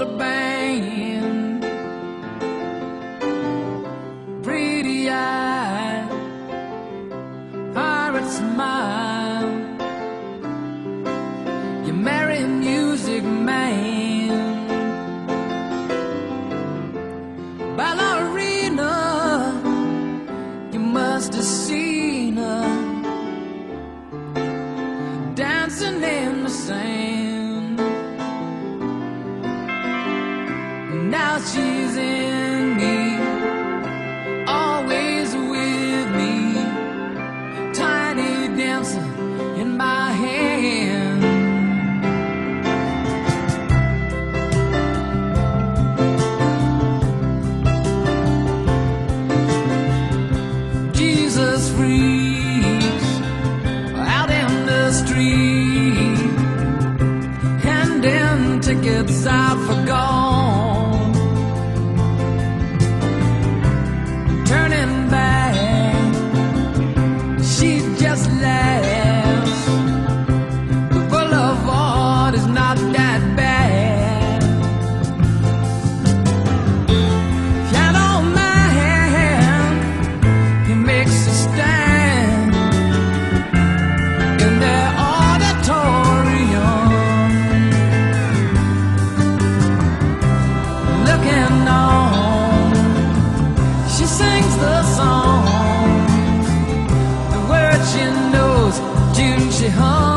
the band. Pretty eyed, pirate smile. You marry a music man. Ballerina, you must have Now she's in home.